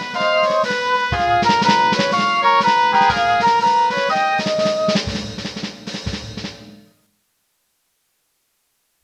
out.